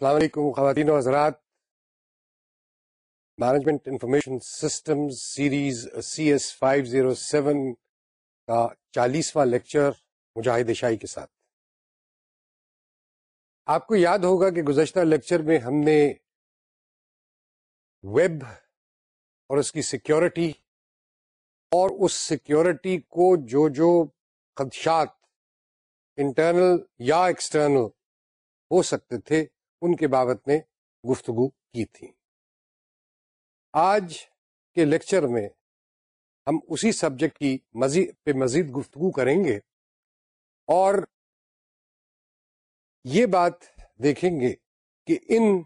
السلام علیکم خواتین و حضرات management information system series C S five zero seven کا چالیسواں لیکچر مجاہد شاہی کے ساتھ آپ کو یاد ہوگا کہ گزشتہ لیکچر میں ہم نے ویب اور اس کی سیکیورٹی اور اس سیکیورٹی کو جو جو خدشات انٹرنل یا ایکسٹرنل ہو سکتے تھے ان کے بابت میں گفتگو کی تھی آج کے لیکچر میں ہم اسی سبجیکٹ کی مزید پہ مزید گفتگو کریں گے اور یہ بات دیکھیں گے کہ ان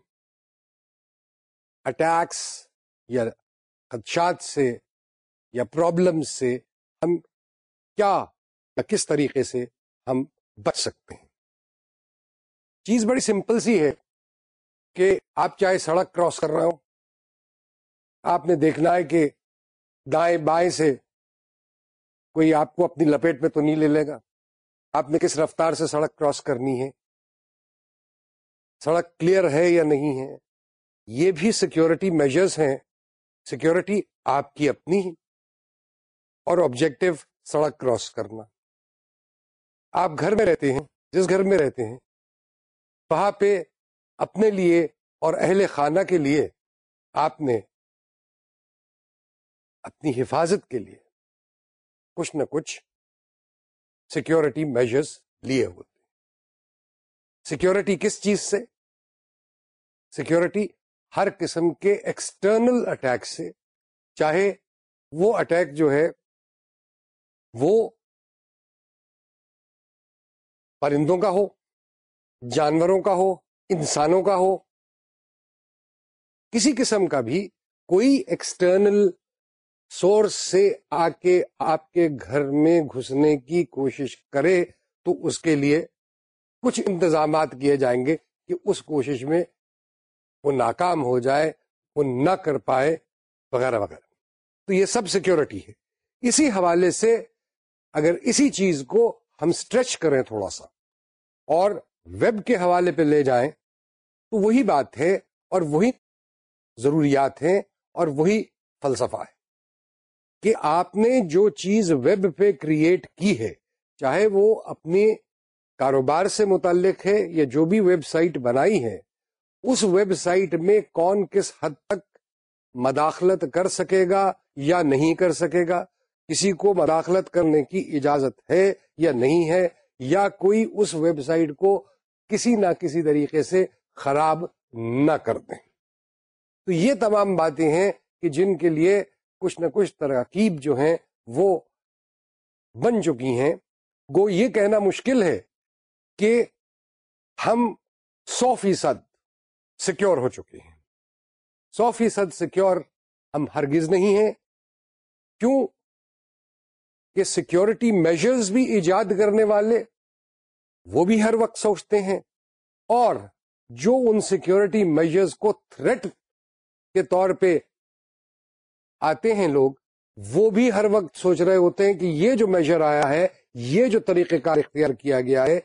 اٹیکس یا خدشات سے یا پرابلم سے ہم کیا یا کس طریقے سے ہم بچ سکتے ہیں چیز بڑی سمپل سی ہے کہ آپ چاہے سڑک کراس کر رہے ہو آپ نے دیکھنا ہے کہ دائیں بائیں سے کوئی آپ کو اپنی لپیٹ میں تو نہیں لے لے گا آپ نے کس رفتار سے سڑک کراس کرنی ہے سڑک کلیئر ہے یا نہیں ہے یہ بھی سیکورٹی میجرز ہیں سیکیورٹی آپ کی اپنی ہی اور آبجیکٹو سڑک کراس کرنا آپ گھر میں رہتے ہیں جس گھر میں رہتے ہیں وہاں پہ اپنے لیے اور اہل خانہ کے لیے آپ نے اپنی حفاظت کے لیے کچھ نہ کچھ سیکیورٹی میجرس لیے ہوتے سیکیورٹی کس چیز سے سیکیورٹی ہر قسم کے ایکسٹرنل اٹیک سے چاہے وہ اٹیک جو ہے وہ پرندوں کا ہو جانوروں کا ہو انسانوں کا ہو کسی قسم کا بھی کوئی ایکسٹرنل سورس سے آ کے آپ کے گھر میں گھسنے کی کوشش کرے تو اس کے لیے کچھ انتظامات کیے جائیں گے کہ اس کوشش میں وہ ناکام ہو جائے وہ نہ کر پائے وغیرہ وغیرہ تو یہ سب سیکیورٹی ہے اسی حوالے سے اگر اسی چیز کو ہم اسٹریچ کریں تھوڑا سا اور ویب کے حوالے پہ لے جائیں تو وہی بات ہے اور وہی ضروریات ہیں اور وہی فلسفہ ہے کہ آپ نے جو چیز ویب پہ کریٹ کی ہے چاہے وہ اپنے کاروبار سے متعلق ہے یا جو بھی ویب سائٹ بنائی ہے اس ویب سائٹ میں کون کس حد تک مداخلت کر سکے گا یا نہیں کر سکے گا کسی کو مداخلت کرنے کی اجازت ہے یا نہیں ہے یا کوئی اس ویب سائٹ کو کسی نہ کسی طریقے سے خراب نہ کر دیں تو یہ تمام باتیں ہیں کہ جن کے لیے کچھ نہ کچھ تراکیب جو ہیں وہ بن چکی ہیں گو یہ کہنا مشکل ہے کہ ہم سو فیصد سیکیور ہو چکے ہیں سو فیصد سیکیور ہم ہرگز نہیں ہیں کیوں کہ سیکیورٹی میجرز بھی ایجاد کرنے والے وہ بھی ہر وقت سوچتے ہیں اور جو ان سیکورٹی میجرز کو تھریٹ کے طور پہ آتے ہیں لوگ وہ بھی ہر وقت سوچ رہے ہوتے ہیں کہ یہ جو میجر آیا ہے یہ جو طریقہ کار اختیار کیا گیا ہے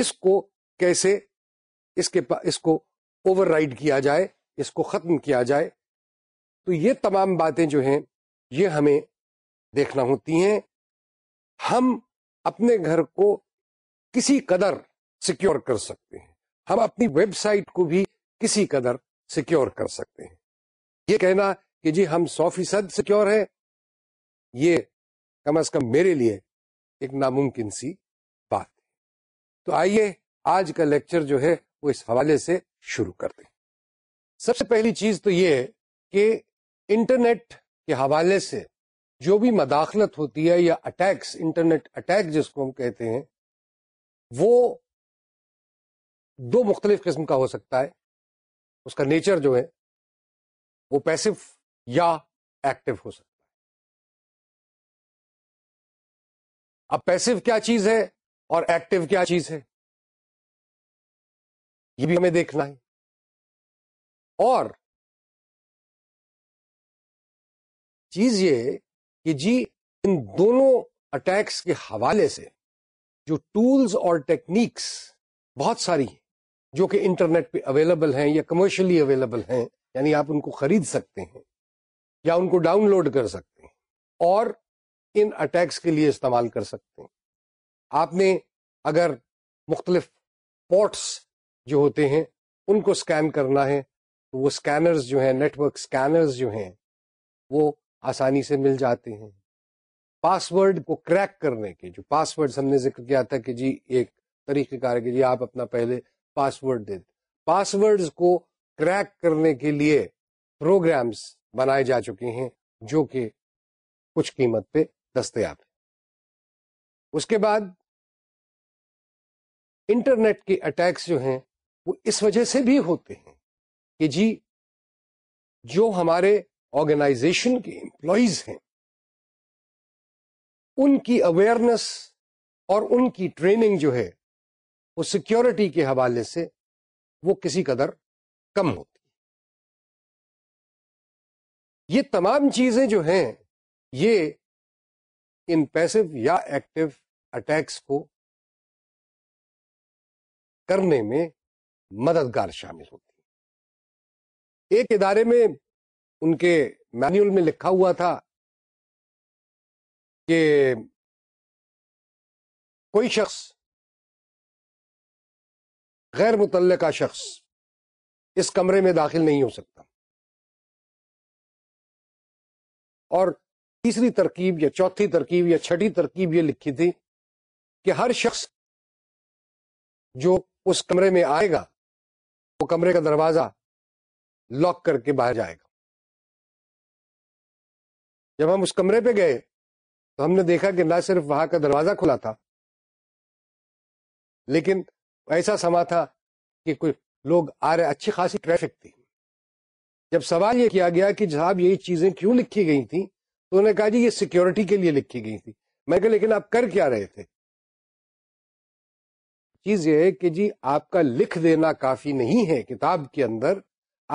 اس کو کیسے اس کے اس کو اوور رائڈ کیا جائے اس کو ختم کیا جائے تو یہ تمام باتیں جو ہیں یہ ہمیں دیکھنا ہوتی ہیں ہم اپنے گھر کو کسی قدر سیکیور کر سکتے ہیں ہم اپنی ویب سائٹ کو بھی کسی قدر سیکیور کر سکتے ہیں یہ کہنا کہ جی ہم سو فیصد سیکیور ہیں یہ کم از کم میرے لیے ایک ناممکن سی بات ہے تو آئیے آج کا لیکچر جو ہے وہ اس حوالے سے شروع کر دیں سب سے پہلی چیز تو یہ ہے کہ انٹرنیٹ کے حوالے سے جو بھی مداخلت ہوتی ہے یا اٹیکس انٹرنیٹ اٹیک جس کو ہم کہتے ہیں وہ دو مختلف قسم کا ہو سکتا ہے اس کا نیچر جو ہے وہ پیسو یا ایکٹو ہو سکتا ہے اب پیسو کیا چیز ہے اور ایکٹو کیا چیز ہے یہ بھی ہمیں دیکھنا ہے اور چیز یہ کہ جی ان دونوں اٹیکس کے حوالے سے جو ٹولز اور ٹیکنیکس بہت ساری ہیں جو کہ انٹرنیٹ پہ اویلیبل ہیں یا کمرشلی اویلیبل ہیں یعنی آپ ان کو خرید سکتے ہیں یا ان کو ڈاؤن لوڈ کر سکتے ہیں اور ان اٹیکس کے لیے استعمال کر سکتے ہیں آپ نے اگر مختلف پورٹس جو ہوتے ہیں ان کو اسکین کرنا ہے تو وہ اسکینرز جو ہیں نیٹ ورک اسکینرز جو ہیں وہ آسانی سے مل جاتے ہیں پاسورڈ کو کریک کرنے کے جو پاس ورڈ ہم نے ذکر کیا تھا کہ جی ایک طریقہ کار ہے کہ جی آپ اپنا پہلے پاسورڈ دے پاس ورڈ کو کریک کرنے کے لیے پروگرامس بنائے جا چکے ہیں جو کہ کچھ قیمت پہ دستیاب ہے اس کے بعد انٹرنیٹ کے اٹیکس جو ہیں وہ اس وجہ سے بھی ہوتے ہیں کہ جی جو ہمارے آرگنائزیشن کے امپلائیز ہیں ان کی اویئرنیس اور ان کی ٹریننگ جو ہے وہ سیکیورٹی کے حوالے سے وہ کسی قدر کم ہوتی یہ تمام چیزیں جو ہیں یہ ان پیسو یا ایکٹیو اٹیکس کو کرنے میں مددگار شامل ہوتی ایک ادارے میں ان کے مینول میں لکھا ہوا تھا کہ کوئی شخص غیر متعلقہ شخص اس کمرے میں داخل نہیں ہو سکتا اور تیسری ترکیب یا چوتھی ترکیب یا چھٹی ترکیب یہ لکھی تھی کہ ہر شخص جو اس کمرے میں آئے گا وہ کمرے کا دروازہ لاک کر کے باہر جائے گا جب ہم اس کمرے پہ گئے تو ہم نے دیکھا کہ نہ صرف وہاں کا دروازہ کھلا تھا لیکن ایسا سما تھا کہ کوئی لوگ آ رہے اچھی خاصی ٹریفک تھی جب سوال یہ کیا گیا کہ جناب یہ چیزیں کیوں لکھی گئی تھیں تو انہوں نے کہا جی یہ سیکیورٹی کے لیے لکھی گئی تھی میں کہ کیا رہے تھے چیز یہ ہے کہ جی آپ کا لکھ دینا کافی نہیں ہے کتاب کے اندر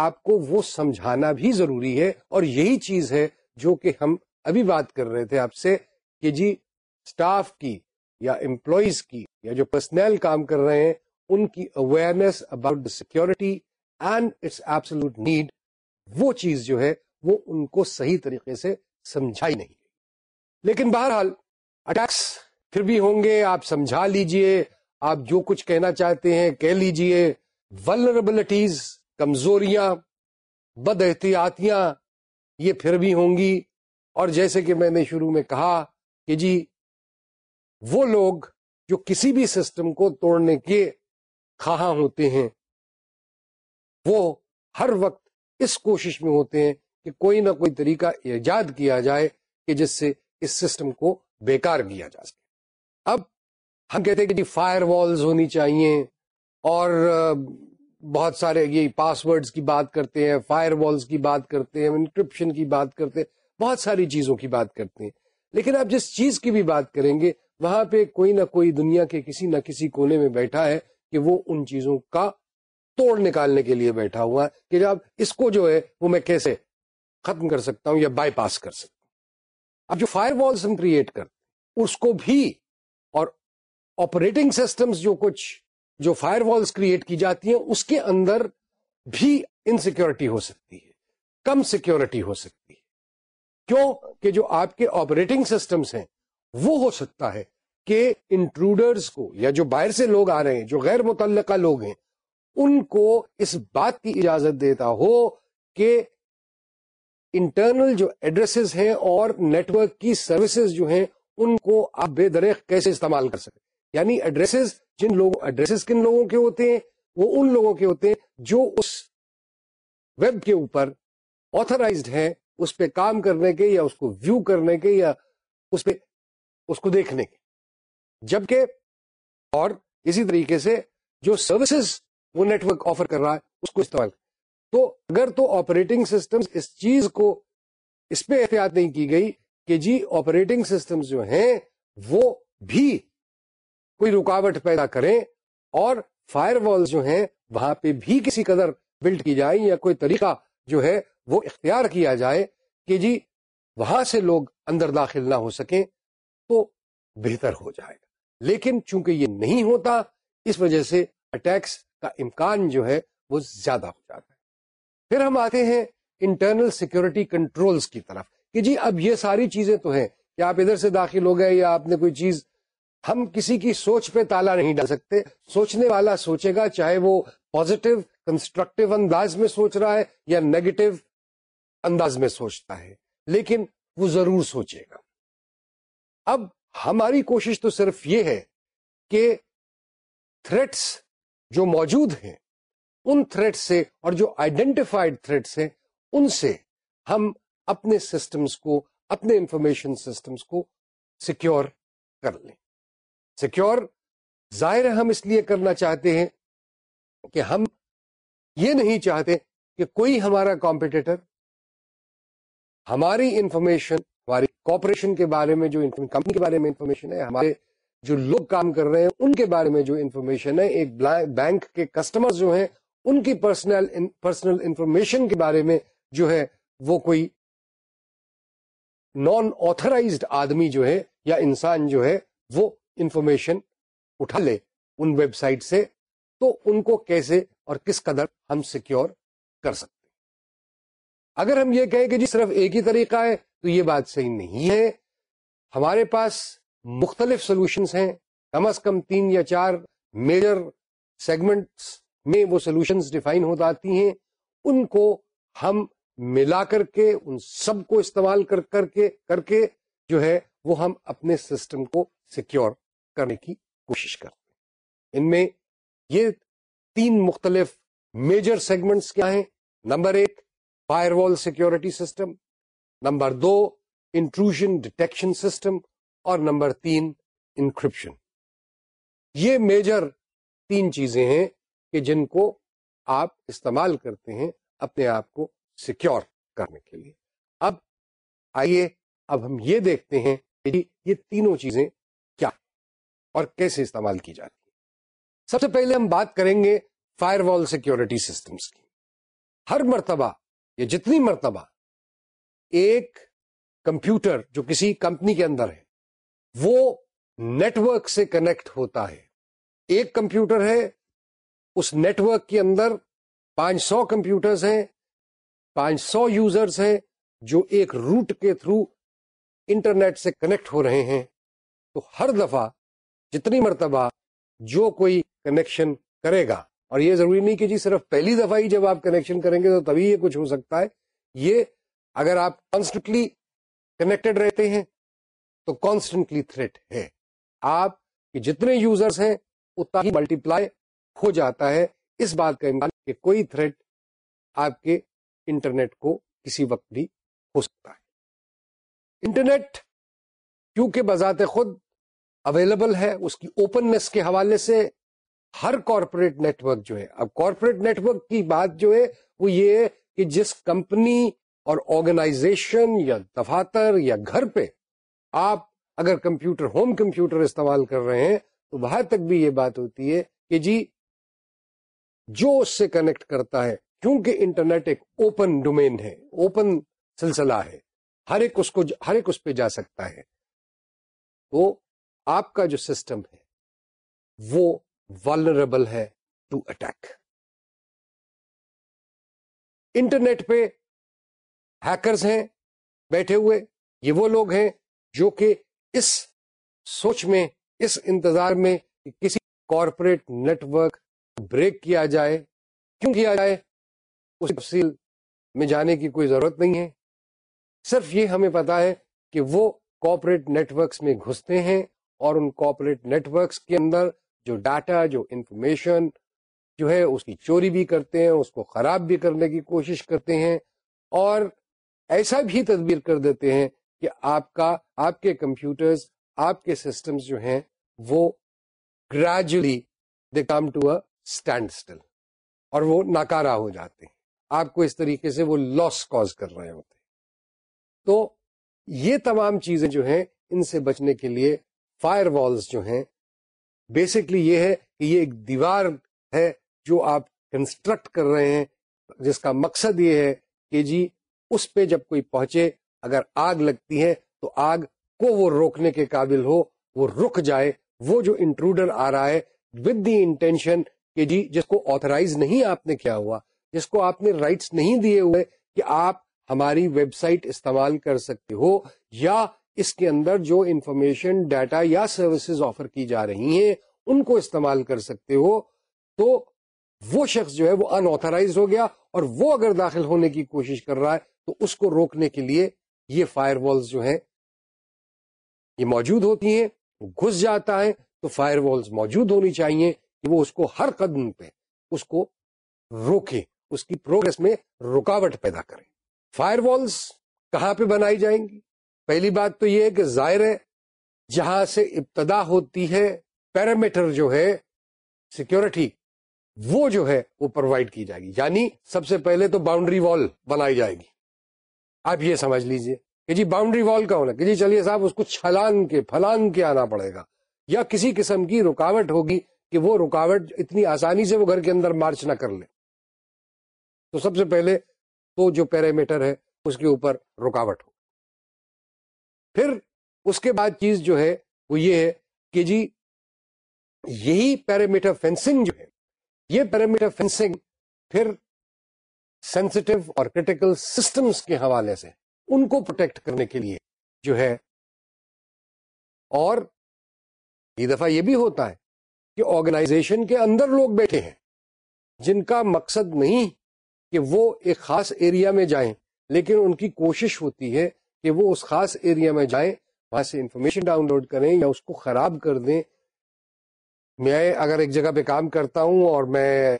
آپ کو وہ سمجھانا بھی ضروری ہے اور یہی چیز ہے جو کہ ہم ابھی بات کر رہے تھے آپ سے کہ جی اسٹاف کی یا امپلائیز کی یا جو پرسنل کام کر رہے ہیں ان کی awareness about the security and its absolute need وہ چیز جو ہے وہ ان کو صحیح طریقے سے سمجھائی نہیں لیکن بہرحال اٹیکس پھر بھی ہوں گے آپ سمجھا لیجئے آپ جو کچھ کہنا چاہتے ہیں کہہ لیجئے ولربلٹیز کمزوریاں بد احتیاطیاں یہ پھر بھی ہوں گی اور جیسے کہ میں نے شروع میں کہا کہ جی وہ لوگ جو کسی بھی سسٹم کو توڑنے کے خواہاں ہوتے ہیں وہ ہر وقت اس کوشش میں ہوتے ہیں کہ کوئی نہ کوئی طریقہ ایجاد کیا جائے کہ جس سے اس سسٹم کو بیکار کیا جا سکے اب ہم کہتے ہیں کہ جی فائر والز ہونی چاہیے اور بہت سارے یہ پاس ورڈز کی بات کرتے ہیں فائر والز کی بات کرتے ہیں انکرپشن کی بات کرتے ہیں بہت ساری چیزوں کی بات کرتے ہیں لیکن آپ جس چیز کی بھی بات کریں گے وہاں پہ کوئی نہ کوئی دنیا کے کسی نہ کسی کونے میں بیٹھا ہے کہ وہ ان چیزوں کا توڑ نکالنے کے لیے بیٹھا ہوا ہے کہ جب اس کو جو ہے وہ میں کیسے ختم کر سکتا ہوں یا بائی پاس کر سکتا ہوں اب جو فائر والس ہم کریٹ کرتے اس کو بھی اور آپریٹنگ سسٹمز جو کچھ جو فائر والس کریٹ کی جاتی ہیں اس کے اندر بھی انسیکیورٹی ہو سکتی ہے کم سیکیورٹی ہو سکتی ہے کیوں کہ جو آپ کے آپریٹنگ سسٹمس ہیں وہ ہو سکتا ہے کہ انٹروڈرز کو یا جو باہر سے لوگ آ رہے ہیں جو غیر متعلقہ لوگ ہیں ان کو اس بات کی اجازت دیتا ہو کہ انٹرنل جو ایڈریسز ہیں اور نیٹ ورک کی سروسز جو ہیں ان کو آپ بے درخ کیسے استعمال کر سکتے یعنی ایڈریسز جن لوگوں ایڈریسز کن لوگوں کے ہوتے ہیں وہ ان لوگوں کے ہوتے ہیں جو اس ویب کے اوپر آتھرائزڈ ہیں اس پہ کام کرنے کے یا اس کو ویو کرنے کے یا اس پہ اس کو دیکھنے کے جبکہ اور اسی طریقے سے جو سروسز وہ نیٹورک آفر کر رہا ہے اس کو استعمال تو اگر تو آپریٹنگ سسٹم اس چیز کو اس پہ احتیاط نہیں کی گئی کہ جی آپریٹنگ سسٹم جو ہیں وہ بھی کوئی رکاوٹ پیدا کریں اور فائر والز جو ہیں وہاں پہ بھی کسی قدر بلڈ کی جائیں یا کوئی طریقہ جو ہے وہ اختیار کیا جائے کہ جی وہاں سے لوگ اندر داخل نہ ہو سکیں تو بہتر ہو جائے گا لیکن چونکہ یہ نہیں ہوتا اس وجہ سے اٹیکس کا امکان جو ہے وہ زیادہ ہو جاتا ہے پھر ہم آتے ہیں انٹرنل سیکورٹی کنٹرولز کی طرف کہ جی اب یہ ساری چیزیں تو ہیں کہ آپ ادھر سے داخل ہو گئے یا آپ نے کوئی چیز ہم کسی کی سوچ پہ تالا نہیں ڈال سکتے سوچنے والا سوچے گا چاہے وہ پازیٹو کنسٹرکٹیو انداز میں سوچ رہا ہے یا نیگیٹو انداز میں سوچتا ہے لیکن وہ ضرور سوچے گا اب ہماری کوشش تو صرف یہ ہے کہ تھریٹس جو موجود ہیں ان تھریٹ سے اور جو آئیڈینٹیفائڈ تھریٹس ہیں ان سے ہم اپنے سسٹمز کو اپنے انفارمیشن سسٹمز کو سیکیور کر لیں سیکیور ظاہر ہم اس لیے کرنا چاہتے ہیں کہ ہم یہ نہیں چاہتے کہ کوئی ہمارا کمپٹیٹر ہماری انفارمیشن ہماری کوپریشن کے بارے میں جو کمپنی کے بارے میں انفارمیشن ہے ہمارے جو لوگ کام کر رہے ہیں ان کے بارے میں جو انفارمیشن ہے ایک بینک کے کسٹمر جو ہیں ان کی پرسنل پرسنل انفارمیشن کے بارے میں جو ہے وہ کوئی نان آتھرائزڈ آدمی جو ہے یا انسان جو ہے وہ انفارمیشن اٹھا لے ان ویب سائٹ سے تو ان کو کیسے اور کس قدر ہم سیکیور کر سکتے اگر ہم یہ کہیں کہ جی صرف ایک ہی طریقہ ہے تو یہ بات صحیح نہیں ہے ہمارے پاس مختلف سولوشنس ہیں کم از کم تین یا چار میجر سیگمنٹس میں وہ سولوشنس ڈیفائن ہو جاتی ہیں ان کو ہم ملا کر کے ان سب کو استعمال کر کر کے کر کے جو ہے وہ ہم اپنے سسٹم کو سیکیور کرنے کی کوشش کرتے ہیں ان میں یہ تین مختلف میجر سیگمنٹس کیا ہیں نمبر ایک firewall security system number دو انٹروژن ڈٹیکشن سسٹم اور نمبر تین انکرپشن یہ میجر تین چیزیں ہیں کہ جن کو آپ استعمال کرتے ہیں اپنے آپ کو سیکیور کرنے کے لیے اب آئیے اب ہم یہ دیکھتے ہیں کہ جی، یہ تینوں چیزیں کیا اور کیسے استعمال کی جاتی ہیں سب سے پہلے ہم بات کریں گے فائر وال سیکورٹی سسٹمس کی ہر مرتبہ جتنی مرتبہ ایک کمپیوٹر جو کسی کمپنی کے اندر ہے وہ نیٹ ورک سے کنیکٹ ہوتا ہے ایک کمپیوٹر ہے اس نیٹ ورک کے اندر پانچ سو کمپیوٹرز ہیں پانچ سو یوزرس ہیں جو ایک روٹ کے تھرو انٹرنیٹ سے کنیکٹ ہو رہے ہیں تو ہر دفعہ جتنی مرتبہ جو کوئی کنیکشن کرے گا اور یہ ضروری نہیں کہ جی صرف پہلی دفعہ ہی جب آپ کنیکشن کریں گے تو تبھی یہ کچھ ہو سکتا ہے یہ اگر آپ کانسٹنٹلی کنیکٹڈ رہتے ہیں تو کانسٹنٹلی تھریٹ ہے آپ کے جتنے یوزرز ہیں اتنا ہی ملٹی پلائی ہو جاتا ہے اس بات کا امکان کہ کوئی تھریٹ آپ کے انٹرنیٹ کو کسی وقت بھی ہو سکتا ہے انٹرنیٹ کیونکہ بذات خود اویلیبل ہے اس کی اوپننیس کے حوالے سے ہر کارپوریٹ نیٹورک جو ہے اب کارپوریٹ نیٹورک کی بات جو ہے وہ یہ ہے کہ جس کمپنی اور آرگنائزیشن یا دفاتر یا گھر پہ آپ اگر کمپیوٹر ہوم کمپیوٹر استعمال کر رہے ہیں تو وہاں تک بھی یہ بات ہوتی ہے کہ جی جو اس سے کنیکٹ کرتا ہے کیونکہ انٹرنیٹ ایک اوپن ڈومین ہے اوپن سلسلہ ہے ہر ایک اس کو ہر ایک اس پہ جا سکتا ہے تو آپ کا جو سسٹم ہے وہ والربل ہے ٹو اٹیک انٹرنیٹ پہ ہیکرز ہیں بیٹھے ہوئے یہ وہ لوگ ہیں جو کہ اس سوچ میں اس انتظار میں کہ کسی کارپوریٹ نیٹورک بریک کیا جائے کیوں کیا جائے اس تفصیل میں جانے کی کوئی ضرورت نہیں ہے صرف یہ ہمیں پتا ہے کہ وہ کارپوریٹ نیٹورکس میں گھستے ہیں اور ان کارپوریٹ نیٹورکس کے اندر جو ڈاٹا جو انفارمیشن جو ہے اس کی چوری بھی کرتے ہیں اس کو خراب بھی کرنے کی کوشش کرتے ہیں اور ایسا بھی تدبیر کر دیتے ہیں کہ آپ کا آپ کے کمپیوٹرز آپ کے سسٹمز جو ہیں وہ gradually they come to a standstill اور وہ ناکارا ہو جاتے ہیں آپ کو اس طریقے سے وہ لاس کاز کر رہے ہوتے ہیں تو یہ تمام چیزیں جو ہیں ان سے بچنے کے لیے فائر والز جو ہیں بیسکلی یہ ہے کہ یہ ایک دیوار ہے جو آپ کنسٹرکٹ کر رہے ہیں جس کا مقصد یہ ہے کہ جی اس پہ جب کوئی پہنچے اگر آگ لگتی ہے تو آگ کو وہ روکنے کے قابل ہو وہ رک جائے وہ جو انٹروڈر آ رہا ہے ود دی انٹینشن کہ جی جس کو آترائز نہیں آپ نے کیا ہوا جس کو آپ نے رائٹس نہیں دیے ہوئے کہ آپ ہماری ویب سائٹ استعمال کر سکتے ہو یا اس کے اندر جو انفارمیشن ڈیٹا یا سروسز آفر کی جا رہی ہیں ان کو استعمال کر سکتے ہو تو وہ شخص جو ہے وہ انترائز ہو گیا اور وہ اگر داخل ہونے کی کوشش کر رہا ہے تو اس کو روکنے کے لیے یہ فائر والز جو ہیں یہ موجود ہوتی ہیں گھس جاتا ہے تو فائر والز موجود ہونی چاہیے کہ وہ اس کو ہر قدم پہ اس کو روکے اس کی پروگرس میں رکاوٹ پیدا کرے فائر والز کہاں پہ بنائی جائیں گی پہلی بات تو یہ ہے کہ ظاہر ہے جہاں سے ابتدا ہوتی ہے پیرامیٹر جو ہے سیکورٹی وہ جو ہے وہ پرووائڈ کی جائے گی یعنی سب سے پہلے تو باؤنڈری وال بنائی جائے گی آپ یہ سمجھ لیجئے کہ جی باؤنڈری وال کا ہونا کہ جی چلیے صاحب اس کو چھلانگ کے پھلان کے آنا پڑے گا یا کسی قسم کی رکاوٹ ہوگی کہ وہ رکاوٹ اتنی آسانی سے وہ گھر کے اندر مارچ نہ کر لے تو سب سے پہلے وہ جو پیرامیٹر ہے اس کے اوپر رکاوٹ ہو پھر اس کے بعد چیز جو ہے وہ یہ ہے کہ جی یہی پیرامیٹر فینسنگ جو ہے یہ پیرامیٹر فینسنگ پھر سینسٹیو اور کریٹیکل سسٹمز کے حوالے سے ان کو پروٹیکٹ کرنے کے لیے جو ہے اور یہ دفعہ یہ بھی ہوتا ہے کہ آرگنائزیشن کے اندر لوگ بیٹھے ہیں جن کا مقصد نہیں کہ وہ ایک خاص ایریا میں جائیں لیکن ان کی کوشش ہوتی ہے کہ وہ اس خاص ایریا میں جائیں وہاں سے انفارمیشن ڈاؤن لوڈ کریں یا اس کو خراب کر دیں میں اگر ایک جگہ پہ کام کرتا ہوں اور میں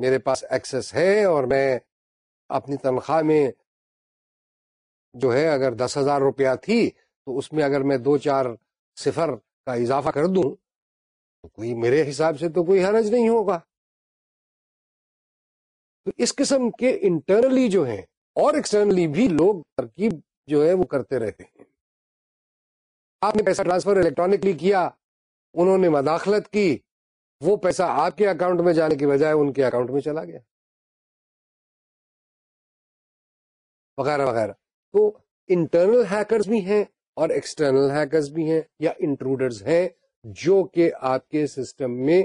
میرے پاس ایکسس ہے اور میں اپنی تنخواہ میں جو ہے اگر دس ہزار روپیہ تھی تو اس میں اگر میں دو چار صفر کا اضافہ کر دوں تو کوئی میرے حساب سے تو کوئی حرج نہیں ہوگا تو اس قسم کے انٹرنلی جو ہیں اور ایکسٹرنلی بھی لوگ ترکیب جو ہے وہ کرتے رہتے ہیں آپ نے پیسہ ٹرانسفر الیکٹرانکلی کیا انہوں نے مداخلت کی وہ پیسہ آپ کے اکاؤنٹ میں جانے کی بجائے ان کے اکاؤنٹ میں چلا گیا وغیرہ وغیرہ تو انٹرنل ہیکرز بھی ہیں اور ایکسٹرنل ہیکرز بھی ہیں یا انٹروڈرز ہیں جو کہ آپ کے سسٹم میں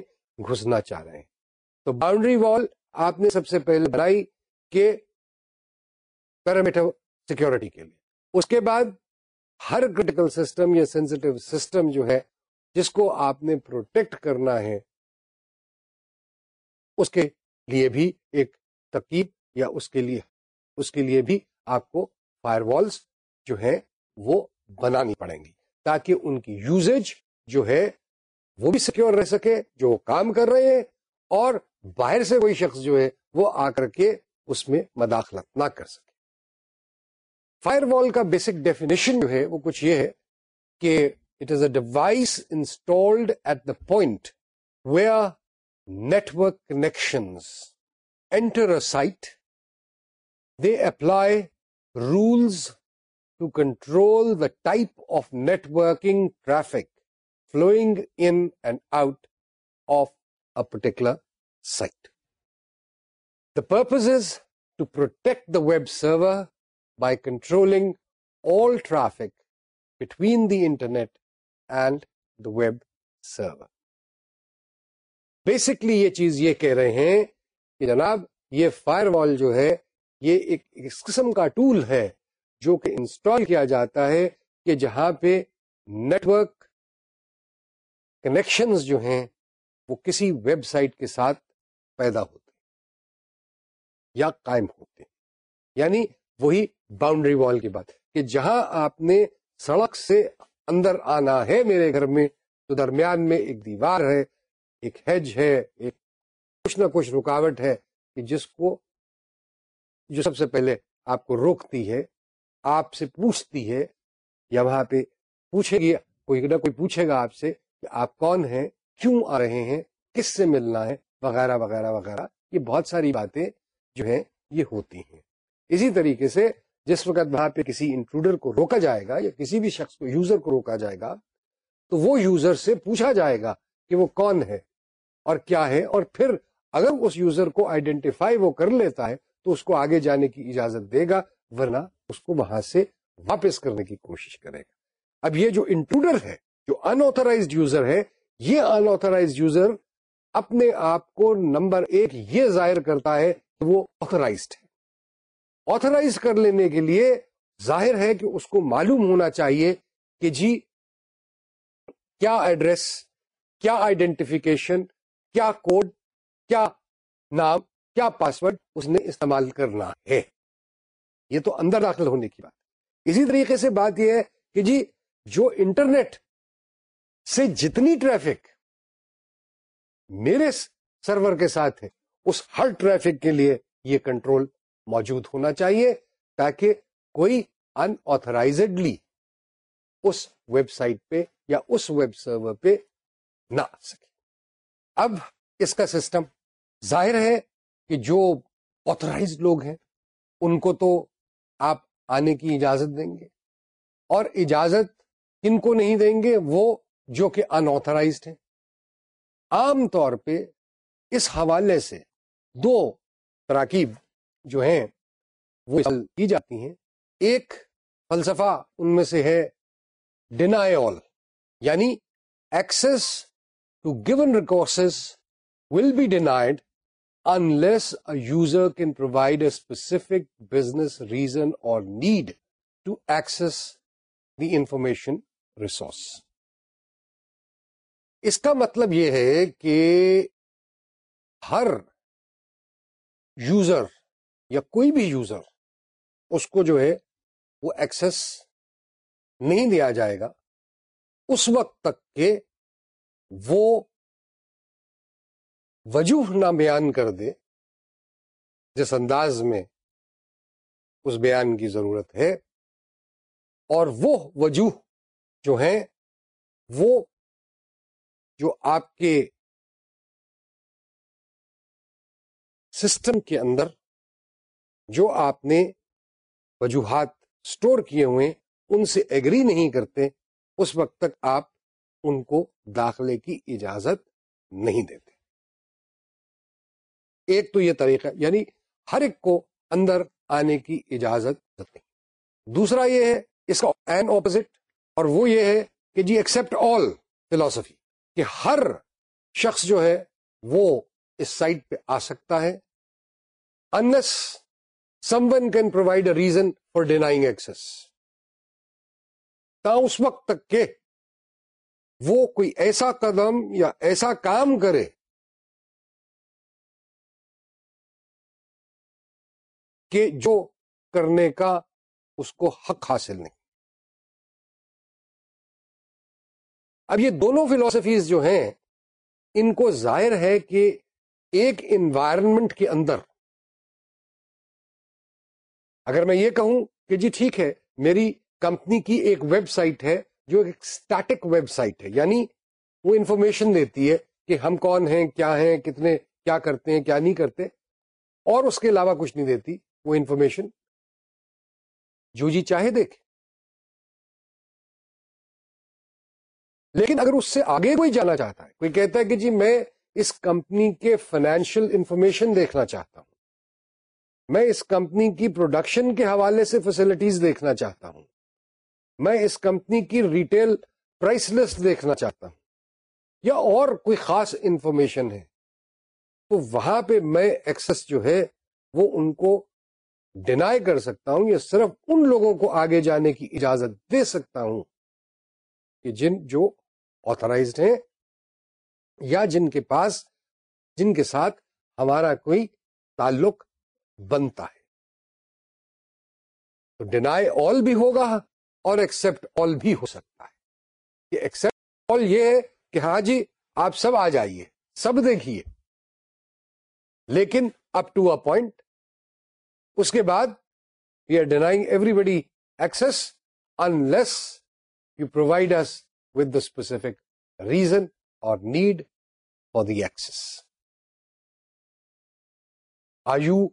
گھسنا چاہ رہے ہیں تو باؤنڈری وال آپ نے سب سے پہلے بنائی کہ پیرامیٹر سیکورٹی کے لیے اس کے بعد ہر کریٹیکل سسٹم یا سینسٹیو سسٹم جو ہے جس کو آپ نے پروٹیکٹ کرنا ہے اس کے لیے بھی ایک تکیب یا اس کے لیے اس کے لیے بھی آپ کو فائر والس جو ہے وہ بنانی پڑیں گی تاکہ ان کی یوزیج جو ہے وہ بھی سیکیور رہ سکے جو کام کر رہے ہیں اور باہر سے کوئی شخص جو ہے وہ آ کر کے اس میں مداخلت نہ کر سکے فائر وال کا بیسک ڈیفینیشن جو ہے وہ کچھ یہ ہے کہ it is a device installed at the point where network connection enter a site they apply rules to control the type of networking traffic flowing and out of a particular site the purpose is to protect the web server by controlling all traffic between the internet and the web server basically یہ چیز یہ کہہ رہے ہیں کہ جناب یہ fire وال جو ہے یہ ایک اس قسم کا ٹول ہے جو کہ انسٹال کیا جاتا ہے کہ جہاں پہ نیٹورک کنیکشنز جو ہیں وہ کسی ویب سائٹ کے ساتھ پیدا ہوتے یا قائم ہوتے یعنی وہی باؤنڈری وال کی بات کہ جہاں آپ نے سڑک سے اندر آنا ہے میرے گھر میں تو درمیان میں ایک دیوار ہے ایک ہیج ہے ایک کچھ نہ کچھ رکاوٹ ہے کہ جس کو جو سب سے پہلے آپ کو روکتی ہے آپ سے پوچھتی ہے یا وہاں پہ پوچھے گی کوئی نہ کوئی پوچھے گا آپ سے کہ آپ کون ہیں کیوں آ رہے ہیں کس سے ملنا ہے وغیرہ وغیرہ وغیرہ یہ بہت ساری باتیں جو ہیں یہ ہوتی ہیں اسی طریقے سے جس وقت وہاں پہ کسی انٹروڈر کو روکا جائے گا یا کسی بھی شخص کو یوزر کو روکا جائے گا تو وہ یوزر سے پوچھا جائے گا کہ وہ کون ہے اور کیا ہے اور پھر اگر اس یوزر کو آئیڈینٹیفائی وہ کر لیتا ہے تو اس کو آگے جانے کی اجازت دے گا ورنہ اس کو وہاں سے واپس کرنے کی کوشش کرے گا اب یہ جو انٹروڈر ہے جو انآترائز یوزر ہے یہ انآترائز یوزر اپنے آپ کو نمبر ایک یہ ظاہر کرتا ہے کہ وہ آتھورائزڈ ہے آترائز کر لینے کے لیے ظاہر ہے کہ اس کو معلوم ہونا چاہیے کہ جی کیا ایڈریس کیا آئیڈینٹیفکیشن کیا کوڈ کیا نام کیا پاسورڈ اس نے استعمال کرنا ہے یہ تو اندر داخل ہونے کی بات اسی طریقے سے بات یہ ہے کہ جی جو انٹرنیٹ سے جتنی ٹریفک میرے سرور کے ساتھ ہے اس ہر ٹریفک کے لیے یہ کنٹرول موجود ہونا چاہیے تاکہ کوئی انترائزلی اس ویب سائٹ پہ یا اس ویب سرور پہ نہ آ سکے اب اس کا سسٹم ظاہر ہے کہ جو آتھرائز لوگ ہیں ان کو تو آپ آنے کی اجازت دیں گے اور اجازت کن کو نہیں دیں گے وہ جو کہ انآترائزڈ ہیں عام طور پہ اس حوالے سے دو تراکیب جو ہیں وہ کی جاتی ہیں ایک فلسفہ ان میں سے ہے ڈینائی آل یعنی access to given resources will be denied unless a user can provide a specific business reason اور need to access the information resource اس کا مطلب یہ ہے کہ ہر یوزر یا کوئی بھی یوزر اس کو جو ہے وہ ایکسس نہیں دیا جائے گا اس وقت تک کہ وہ وجوہ نہ بیان کر دے جس انداز میں اس بیان کی ضرورت ہے اور وہ وجوہ جو ہیں وہ جو آپ کے سسٹم کے اندر جو آپ نے وجوہات اسٹور کیے ہوئے ان سے ایگری نہیں کرتے اس وقت تک آپ ان کو داخلے کی اجازت نہیں دیتے ایک تو یہ طریقہ یعنی ہر ایک کو اندر آنے کی اجازت دیتے دوسرا یہ ہے اس کا این اپوزٹ اور وہ یہ ہے کہ جی ایکسپٹ آل فلوسفی کہ ہر شخص جو ہے وہ اس سائٹ پہ آ سکتا ہے unless someone can provide a reason for denying access to اس وقت تک کہ وہ کوئی ایسا قدم یا ایسا کام کرے کہ جو کرنے کا اس کو حق حاصل نہیں اب یہ دونوں فلاسفیز جو ہیں ان کو ظاہر ہے کہ ایک انوائرمنٹ کے اندر اگر میں یہ کہوں کہ جی ٹھیک ہے میری کمپنی کی ایک ویب سائٹ ہے جو ایک اسٹیٹک ویب سائٹ ہے یعنی وہ انفارمیشن دیتی ہے کہ ہم کون ہیں کیا ہیں کتنے کیا کرتے ہیں کیا نہیں کرتے اور اس کے علاوہ کچھ نہیں دیتی وہ انفارمیشن جو جی چاہے دیکھے لیکن اگر اس سے آگے کوئی جانا چاہتا ہے کوئی کہتا ہے کہ جی میں اس کمپنی کے فائنینشیل انفارمیشن دیکھنا چاہتا ہوں میں اس کمپنی کی پروڈکشن کے حوالے سے فیسلٹیز دیکھنا چاہتا ہوں میں اس کمپنی کی ریٹیل پرائس لسٹ دیکھنا چاہتا ہوں یا اور کوئی خاص انفارمیشن ہے تو وہاں پہ میں ایکسس جو ہے وہ ان کو ڈینائی کر سکتا ہوں یا صرف ان لوگوں کو آگے جانے کی اجازت دے سکتا ہوں کہ جن جو آترائزڈ ہیں یا جن کے پاس جن کے ساتھ ہمارا کوئی تعلق بنتا ہے تو ڈینائی آل بھی ہوگا اور ایکسپٹ آل بھی ہو سکتا ہے ایکسپٹ آل یہ ہے کہ ہاں جی آپ سب آ جائیے سب دیکھیے لیکن اپ ٹو ا پوائنٹ اس کے بعد we are denying everybody access unless you provide us the specific reason اور need for the access are you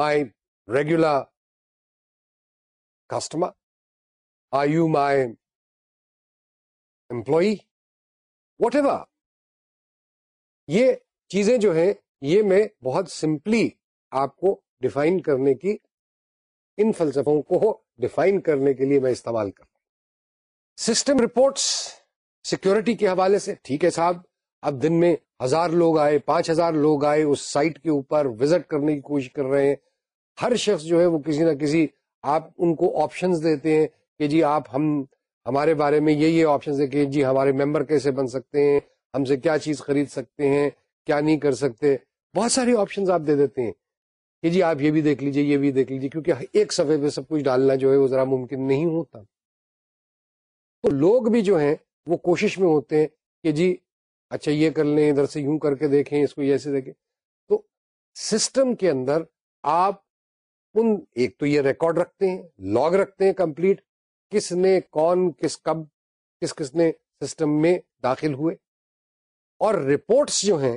my regular customer I you my employee whatever یہ چیزیں جو ہیں یہ میں بہت سمپلی آپ کو ڈیفائن کرنے کی ان فلسفوں کو ڈیفائن کرنے کے لیے میں استعمال کر رہا ہوں سسٹم رپورٹس سیکورٹی کے حوالے سے ٹھیک ہے صاحب اب دن میں ہزار لوگ آئے پانچ ہزار لوگ آئے اس سائٹ کے اوپر وزٹ کرنے کی کوشش کر رہے ہیں ہر شخص جو ہے وہ کسی نہ کسی آپ ان کو آپشنز دیتے ہیں کہ جی آپ ہم ہمارے بارے میں یہ یہ آپشنز ہیں کہ جی ہمارے ممبر کیسے بن سکتے ہیں ہم سے کیا چیز خرید سکتے ہیں کیا نہیں کر سکتے بہت سارے آپشنز آپ دے دیتے ہیں کہ جی آپ یہ بھی دیکھ لیجیے یہ بھی دیکھ لیجیے کیونکہ ایک صفحے پہ سب کچھ ڈالنا جو ہے وہ ذرا ممکن نہیں ہوتا تو لوگ بھی جو ہیں وہ کوشش میں ہوتے ہیں کہ جی اچھا یہ کر لیں ادھر سے یوں کر کے دیکھیں اس کو ایسے دیکھیں تو سسٹم کے اندر آپ ان ایک تو یہ ریکارڈ رکھتے ہیں لاگ رکھتے ہیں کمپلیٹ کس نے کون کس کب کس کس نے سسٹم میں داخل ہوئے اور رپورٹس جو ہیں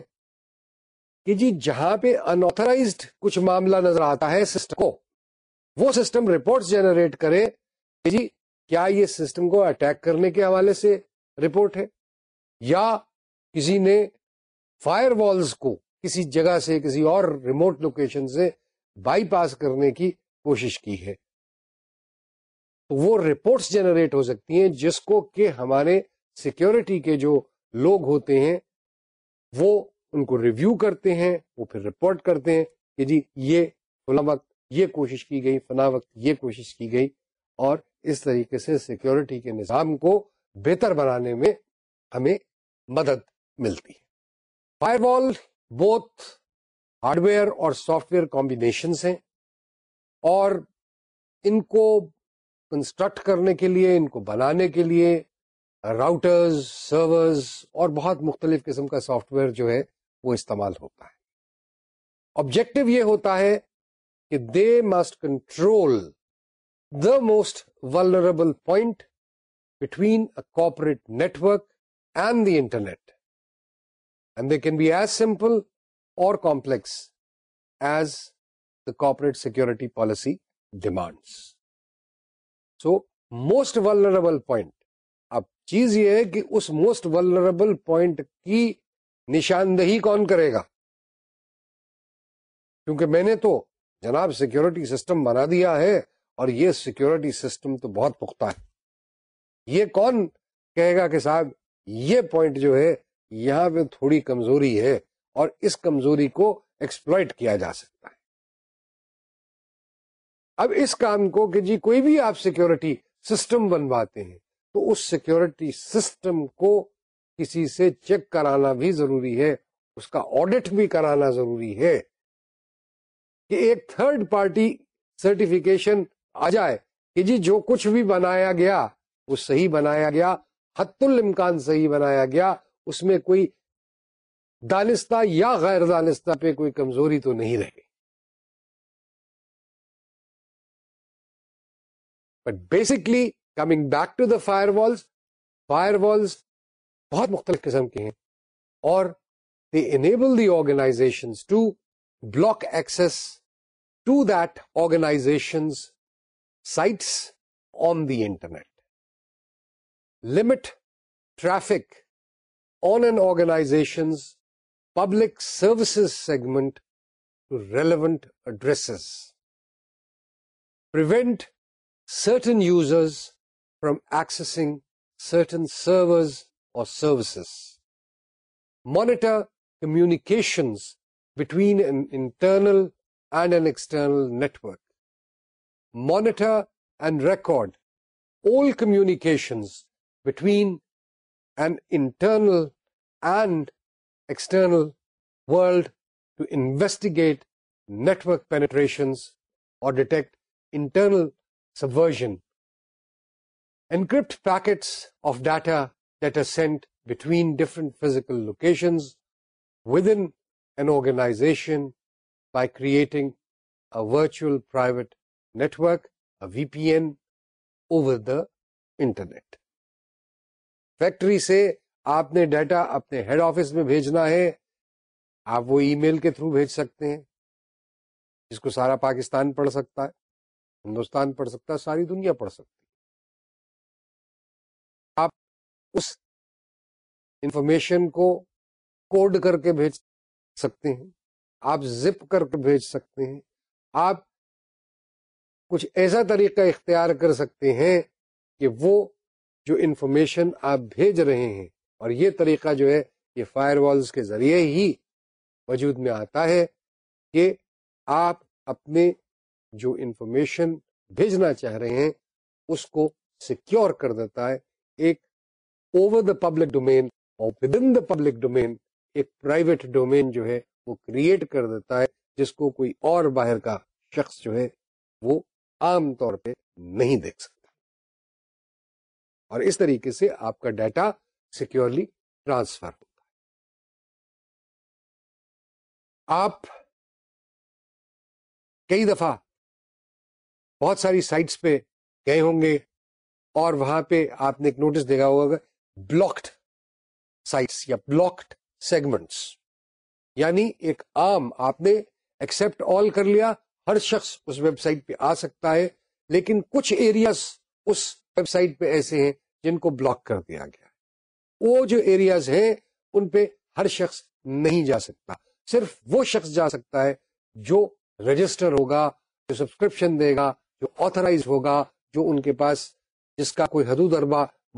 کہ جی جہاں پہ انترائز کچھ معاملہ نظر آتا ہے سسٹم کو وہ سسٹم رپورٹس جنریٹ کرے کہ جی کیا یہ سسٹم کو اٹیک کرنے کے حوالے سے رپورٹ ہے یا کسی نے فائر والز کو کسی جگہ سے کسی اور ریموٹ لوکیشن سے بائی پاس کرنے کی کوشش کی ہے تو وہ رپورٹس جنریٹ ہو سکتی ہیں جس کو کہ ہمارے سیکیورٹی کے جو لوگ ہوتے ہیں وہ ان کو ریویو کرتے ہیں وہ پھر رپورٹ کرتے ہیں کہ جی یہ فلاں وقت یہ کوشش کی گئی فلاں وقت یہ کوشش کی گئی اور اس طریقے سے سیکیورٹی کے نظام کو بہتر بنانے میں ہمیں مدد ملتی ہے firewall both hardware اور سافٹ ویئر کمبینیشنس ہیں اور ان کو کنسٹرکٹ کرنے کے لیے ان کو بنانے کے لیے راؤٹرز سرورز اور بہت مختلف قسم کا سافٹ ویئر جو ہے وہ استعمال ہوتا ہے آبجیکٹو یہ ہوتا ہے کہ they must control the most vulnerable point between a corporate network and the internet and they can be as simple or complex as the corporate security policy demands so most vulnerable point اب چیز یہ ہے کہ اس most vulnerable point کی نشاندہی کون کرے گا کیونکہ میں نے تو جناب سیکورٹی سسٹم بنا دیا ہے اور یہ سیکورٹی سسٹم تو بہت پختہ ہے یہ کون کہے گا کہ صاحب یہ پوائنٹ جو ہے یہاں پہ تھوڑی کمزوری ہے اور اس کمزوری کو ایکسپلوئٹ کیا جا سکتا ہے اب اس کام کو کہ جی کوئی بھی آپ سیکورٹی سسٹم بنواتے ہیں تو اس سیکورٹی سسٹم کو کسی سے چیک کرانا بھی ضروری ہے اس کا آڈٹ بھی کرانا ضروری ہے کہ ایک تھرڈ پارٹی سرٹیفکیشن آ جائے کہ جی جو کچھ بھی بنایا گیا وہ صحیح بنایا گیا حت الامکان صحیح بنایا گیا اس میں کوئی دانستہ یا غیر دانستہ پہ کوئی کمزوری تو نہیں رہے but basically coming back to the firewalls firewalls بہت مختلف قسم کے ہیں اور they enable the organization to block access to that organization sites on the internet limit traffic on an organization's public services segment to relevant addresses. Prevent certain users from accessing certain servers or services. Monitor communications between an internal and an external network. Monitor and record all communications between detect internal subversion encrypt packets of data data sent between different physical locations with organization by creating virtual private network V P N over the internet factory سے آپ نے data اپنے head office میں بھیجنا ہے آپ وہ ای میل کے تھرو بھیج سکتے ہیں جس کو سارا پاکستان پڑھ سکتا ہے ہندوستان پڑھ سکتا ہے ساری دنیا پڑھ سکتی آپ اس انفارمیشن کو کوڈ کر کے بھیج سکتے ہیں آپ زپ کر کے بھیج سکتے ہیں آپ کچھ ایسا طریقہ اختیار کر سکتے ہیں کہ وہ جو انفارمیشن آپ بھیج رہے ہیں اور یہ طریقہ جو ہے یہ فائر والز کے ذریعے ہی وجود میں آتا ہے کہ آپ اپنے جو انفارمیشن بھیجنا چاہ رہے ہیں اس کو سیکور کر دیتا ہے ایک اوور دا پبلک ڈومین اور within the public domain ایک پرائیویٹ ڈومین جو ہے وہ کریٹ کر دیتا ہے جس کو کوئی اور باہر کا شخص جو ہے وہ عام طور پہ نہیں دیکھ سکتا اور اس طریقے سے آپ کا ڈیٹا سیکیورلی ٹرانسفر ہوگا آپ کئی دفعہ بہت ساری سائٹس پہ گئے ہوں گے اور وہاں پہ آپ نے ایک نوٹس دیکھا ہوگا بلاکڈ سائٹس یا بلاکڈ سیگمنٹس یعنی ایک عام آپ نے ایکسپٹ آل کر لیا ہر شخص اس ویب سائٹ پہ آ سکتا ہے لیکن کچھ ایریاز اس ویب سائٹ پہ ایسے ہیں جن کو بلاک کر دیا گیا وہ جو ایریاز ہیں ان پہ ہر شخص نہیں جا سکتا صرف وہ شخص جا سکتا ہے جو رجسٹر ہوگا جو سبسکرپشن دے گا جو آترائز ہوگا جو ان کے پاس جس کا کوئی حدود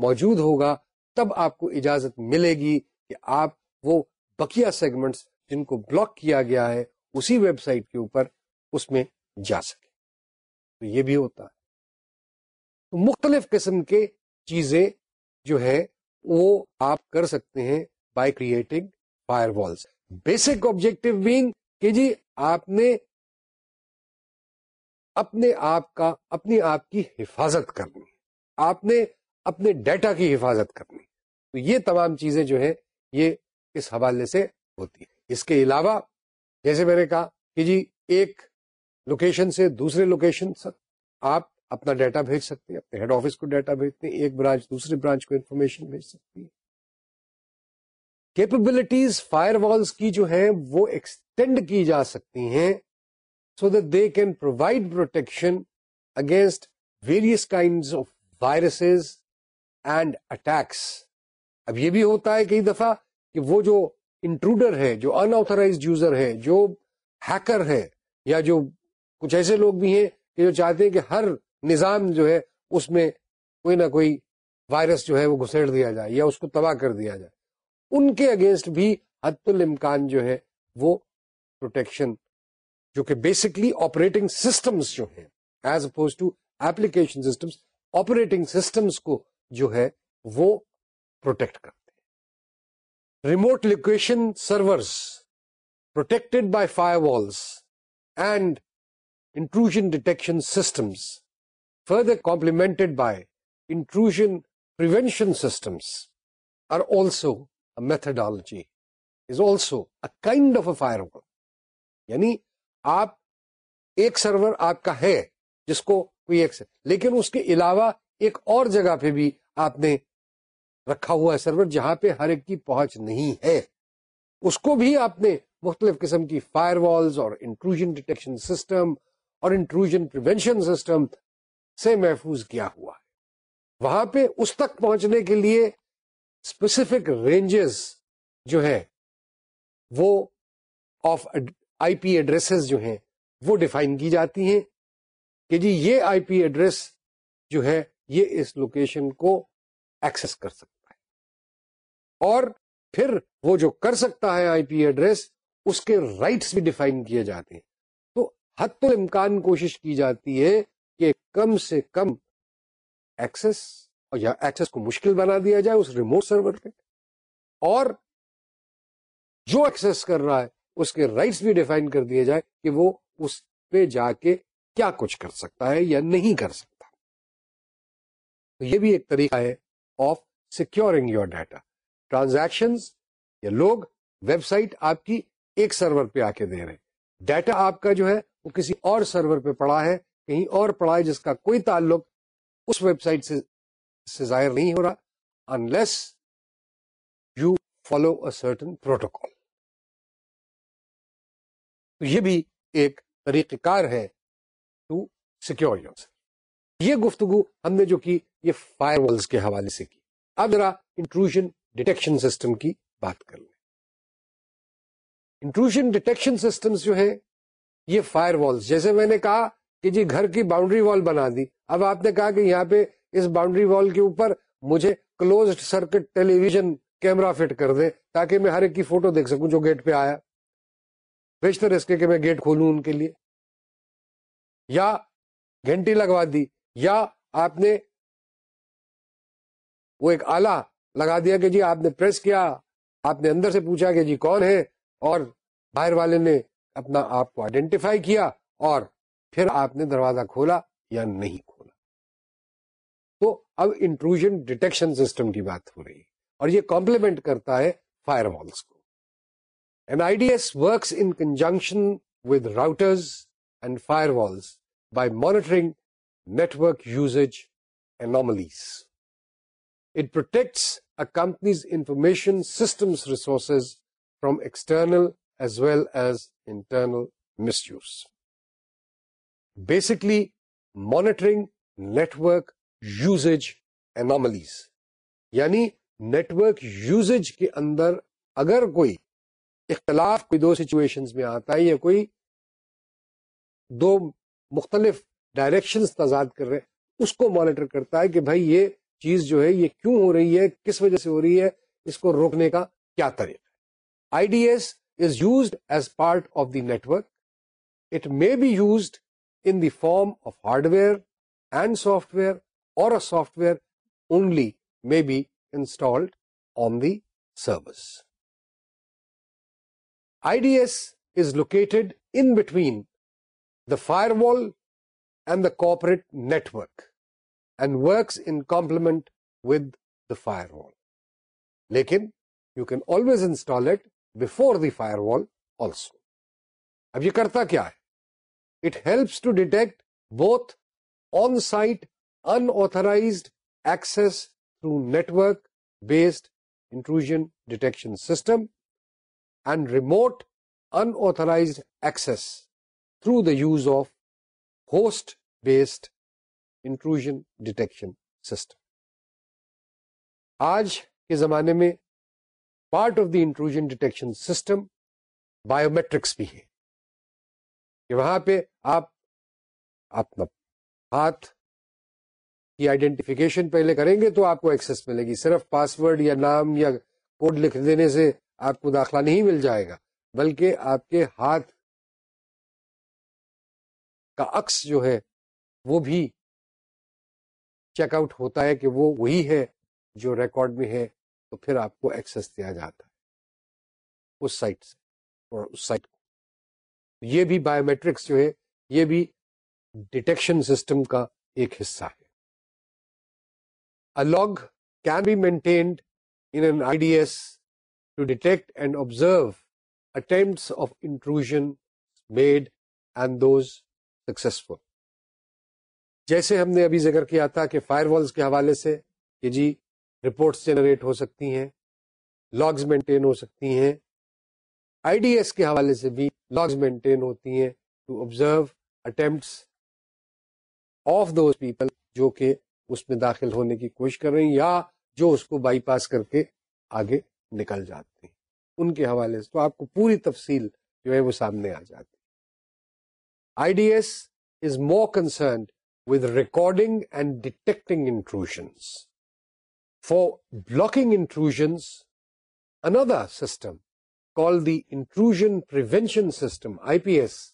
موجود ہوگا تب آپ کو اجازت ملے گی کہ آپ وہ بکیا سیگمنٹس جن کو بلاک کیا گیا ہے اسی ویب سائٹ کے اوپر اس میں جا سکے تو یہ بھی ہوتا ہے مختلف قسم کے چیزیں جو ہے وہ آپ کر سکتے ہیں by creating firewalls basic objective کہ جی آپ نے اپنے آپ کا اپنی آپ کی حفاظت کرنی آپ نے اپنے ڈیٹا کی حفاظت کرنی تو یہ تمام چیزیں جو ہے یہ اس حوالے سے ہوتی ہے اس کے علاوہ جیسے میں نے کہا کہ جی ایک لوکیشن سے دوسرے لوکیشن آپ اپنا ڈیٹا بھیج سکتے ہیں اپنے ہیڈ آفس کو ڈیٹا بھیجتے ہیں ایک برانچ دوسری برانچ کو انفارمیشن بھیج سکتی ہے کیپبلٹیز فائر والس کی جو ہیں وہ ایکسٹینڈ کی جا سکتی ہیں so that they can provide protection against various kind of viruses and attacks اب یہ بھی ہوتا ہے کئی دفعہ کہ وہ جو انٹروڈر ہے جو آتھورائز یوزر ہے جو ہیکر ہے یا جو کچھ ایسے لوگ بھی ہیں کہ جو چاہتے ہیں کہ ہر نظام جو ہے اس میں کوئی نہ کوئی وائرس جو ہے وہ گھسیڑ دیا جائے یا اس کو تباہ کر دیا جائے ان کے اگینسٹ بھی حد الامکان جو ہے وہ پروٹیکشن جو کہ بیسکلی آپریٹنگ سسٹمز جو ہیں as opposed to application systems operating systems کو جو ہے وہ پروٹیکٹ کرتے ہیں remote location servers protected by firewalls and intrusion detection systems میتھڈیڈ یعنی آپ ایک سرور آپ کا ہے جس کو لیکن اس کے علاوہ ایک اور جگہ پہ بھی آپ نے رکھا ہوا سرور جہاں پہ ہر ایک کی پہنچ نہیں ہے اس کو بھی آپ نے مختلف قسم کی فائر والز اور انٹروژن ڈیٹیکشن سسٹم اور انٹروژن پروینشن سسٹم سے محفوظ کیا ہوا ہے وہاں پہ اس تک پہنچنے کے لیے اسپیسیفک رینجز جو ہے وہ آف آئی پی ایڈریسز جو ہیں وہ ڈیفائن کی جاتی ہیں کہ جی یہ آئی پی ایڈریس جو ہے یہ اس لوکیشن کو ایکسس کر سکتا ہے اور پھر وہ جو کر سکتا ہے آئی پی ایڈریس اس کے رائٹس بھی ڈیفائن کیے جاتے ہیں تو حت امکان کوشش کی جاتی ہے کہ کم سے کم ایکسس یا ایکسس کو مشکل بنا دیا جائے اس ریموٹ سرور پہ اور جو ایکسس کر رہا ہے اس کے رائٹس بھی ڈیفائن کر دیے جائے کہ وہ اس پہ جا کے کیا کچھ کر سکتا ہے یا نہیں کر سکتا تو یہ بھی ایک طریقہ ہے of securing your data transaction یا لوگ ویب سائٹ آپ کی ایک سرور پہ آ کے دے رہے ڈیٹا آپ کا جو ہے وہ کسی اور سرور پہ پڑا ہے کہیں اور ہے جس کا کوئی تعلق اس ویب سائٹ سے سے ظاہر نہیں ہو رہا unless you follow a certain protocol ہے ٹو سیکور یور سیلف یہ گفتگو ہم نے جو کی یہ فائر والس کے حوالے سے کی اب ذرا انٹروژن ڈیٹیکشن سسٹم کی بات کر لیں انٹروژن ڈیٹیکشن سسٹم جو ہیں یہ فائر والس جیسے میں نے کہا کہ جی گھر کی باؤنڈری وال بنا دی اب آپ نے کہا کہ یہاں پہ اس باؤنڈری وال کے اوپر مجھے closed circuit television camera fit کر دے تاکہ میں ہر ایک کی فوٹو دیکھ سکوں جو گیٹ پہ آیا بیشتر اس کے کہ میں گیٹ کھولوں ان کے لیے یا گھنٹی لگوا دی یا آپ نے وہ ایک آلہ لگا دیا کہ جی آپ نے پریس کیا آپ نے اندر سے پوچھا کہ جی کون ہے اور باہر والے نے اپنا آپ کو آئیڈینٹیفائی کیا اور پھر آپ نے دروازہ کھولا یا نہیں کھولا تو اب انٹروژن ڈیٹیکشن سسٹم کی بات ہو رہی ہے اور یہ کمپلیمنٹ کرتا ہے فائر والس کو N I D S works in conjunction with routers and firewalls by monitoring network use anomalies it protects companies information systems resources from external as well as internal misuse basically monitoring network usage anomalies یعنی network usage کے اندر اگر کوئی اختلاف کوئی دو situation میں آتا ہے یا کوئی دو مختلف ڈائریکشن تضاد کر رہے ہیں اس کو مانیٹر کرتا ہے کہ بھائی یہ چیز جو ہے یہ کیوں ہو رہی ہے کس وجہ سے ہو رہی ہے اس کو روکنے کا کیا طریقہ ہے I D S is used as part of the network it may be used the form of hardware and software or software only may be installed on the service I D S is located in between the fire والٹورک and works in complement with the firewall you can always install it before the firewall also اب یہ کرتا کیا ہے it helps to detect both on site unauthorized access through network based intrusion detection system and remote unauthorized access through the use of host based intrusion detection system آج کے زمانے میں part of the intrusion detection system biometrics بھی ہے کہ وہاں پہ آپ اپنا ہاتھ کی آئیڈینٹیفکیشن پہلے کریں گے تو آپ کو ایکسس ملے گی صرف پاس ورڈ یا نام یا کوڈ لکھ دینے سے آپ کو داخلہ نہیں مل جائے گا بلکہ آپ کے ہاتھ کا عکس جو ہے وہ بھی چیک آؤٹ ہوتا ہے کہ وہ وہی ہے جو ریکارڈ میں ہے تو پھر آپ کو ایکسس دیا جاتا ہے اس سائٹ سے اور اس سائٹ یہ بھی بایومیٹرکس جو ہے یہ بھی ڈیٹیکشن سسٹم کا ایک حصہ ہے log can be maintained in I D S to detect and observe attempts of intrusion made and those successful جیسے ہم نے ابھی ذکر کیا تھا کہ فائر والس کے حوالے سے کہ جی رپورٹس جنریٹ ہو سکتی ہیں لاگز مینٹین ہو سکتی ہیں آئی ڈی ایس کے حوالے سے بھی لاگز مینٹین ہوتی ہیں to observe attempts of those people جو کہ اس میں داخل ہونے کی کوشش کر رہے ہیں یا جو اس کو بائی پاس کر کے آگے نکل جاتے ہیں ان کے حوالے سے تو آپ کو پوری تفصیل جو ہے وہ سامنے آ جاتی I D S is more concerned with recording and detecting intrusions for blocking intrusions another system called the Intrusion Prevention System, IPS,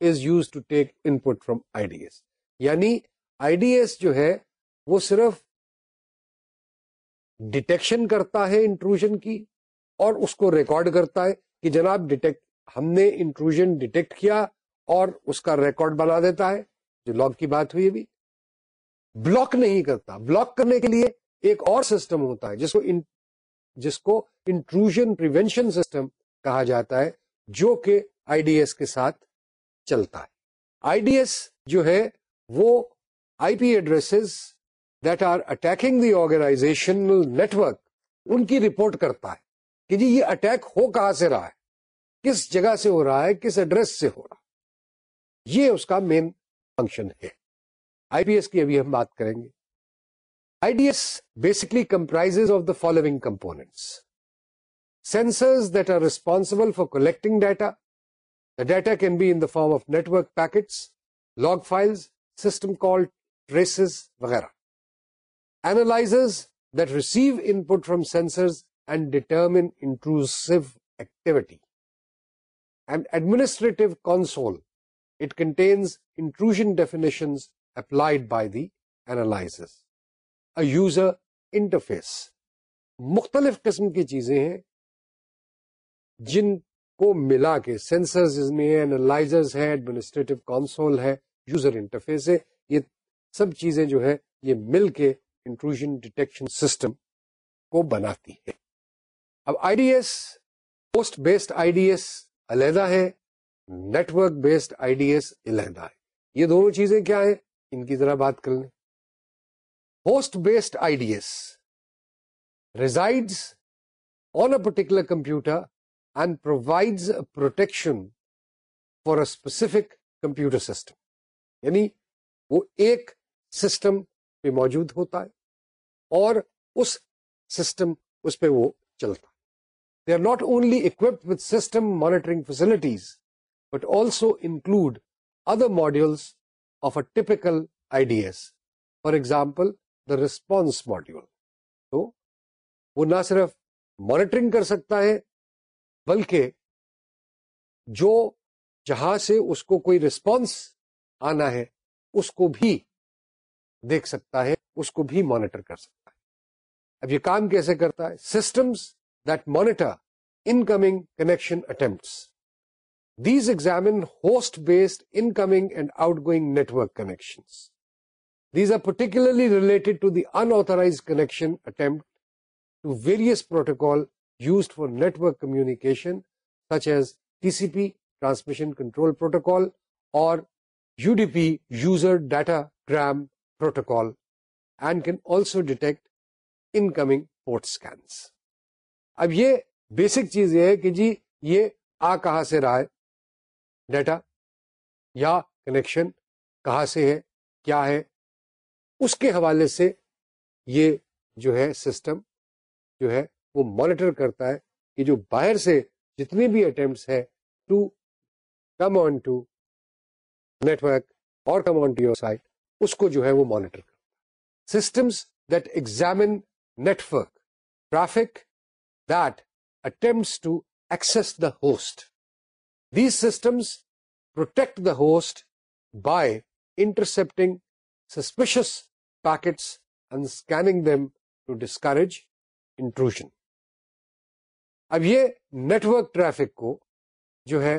is used to take input from IDS. Yani, IDS جو ہے وہ صرف detection کرتا ہے intrusion کی اور اس کو ریکارڈ کرتا ہے کہ جناب ڈیٹیکٹ ہم نے انٹروژن ڈیٹیکٹ کیا اور اس کا ریکارڈ بنا دیتا ہے جو لاگ کی بات ہوئی ابھی بلاک نہیں کرتا بلاک کرنے کے لیے ایک اور سسٹم ہوتا ہے جس کو جس کو انٹروژن پروینشن سسٹم کہا جاتا ہے جو کہ آئی ڈی ایس کے ساتھ چلتا ہے آئی ڈی ایس جو ہے وہ I P address that are attacking the organization network ان کی رپورٹ کرتا ہے کہ جی یہ اٹیک ہو کہاں سے رہا ہے کس جگہ سے ہو رہا ہے کس ایڈریس سے ہو رہا ہے یہ اس کا مین فنکشن ہے آئی پی ایس کی ابھی ہم بات کریں گے I D S basically comprise of the following components sensors that are responsible for collecting data data can be in the form of network packet log file system call وغیرہ interface مختلف قسم کی چیزیں ہیں جن کو ملا کے سینسر انالائزرز ہے ایڈمنسٹریٹو کانسول ہے یوزر انٹرفیس ہے یہ سب چیزیں جو ہے یہ مل کے انٹروژن ڈیٹیکشن سسٹم کو بناتی ہے اب I D S host based I D S علیحدہ ہے network based I D S علیحدہ ہے یہ دونوں چیزیں کیا ہیں ان کی ذرا بات کر لیں host based I D S reside on a particular computer and provides protection for a specific computer system یعنی وہ ایک سسٹم پہ موجود ہوتا ہے اور اس سسٹم اس پہ وہ چلتا ہے they are not only occupied with system monitoring facilities but also include other modules of a typical I Ds for example the response module تو وہ نہ صرف مانیٹرنگ کر سکتا ہے بلکہ جو جہاں سے اس کو کوئی ریسپانس آنا ہے اس کو بھی دیکھ سکتا ہے اس کو بھی مانیٹر کر سکتا ہے اب یہ کام کیسے کرتا ہے systems that monitor incoming connection attempts these examine host based incoming and outgoing network connection these are particularly related to the entries connection attempt to various protocol used for network communication such as T C P transmission control protocol or U D P user datagram protocol and can also detect incoming port scans اب یہ basic چیز یہ ہے کہ جی یہ آ کہاں سے رہا ہے ڈیٹا یا کنیکشن کہاں سے ہے کیا ہے اس کے حوالے سے یہ جو ہے سسٹم جو ہے وہ مانیٹر کرتا ہے کہ جو باہر سے جتنے بھی اٹمپٹس ہے to come on to network or come on to your site اس کو جو ہے وہ مانیٹر کرتا ہے systems that examine network traffic that attempts to access the host these systems protect the host by intercepting suspicious packets and scanning them to discourage intrusion اب یہ network traffic کو جو ہے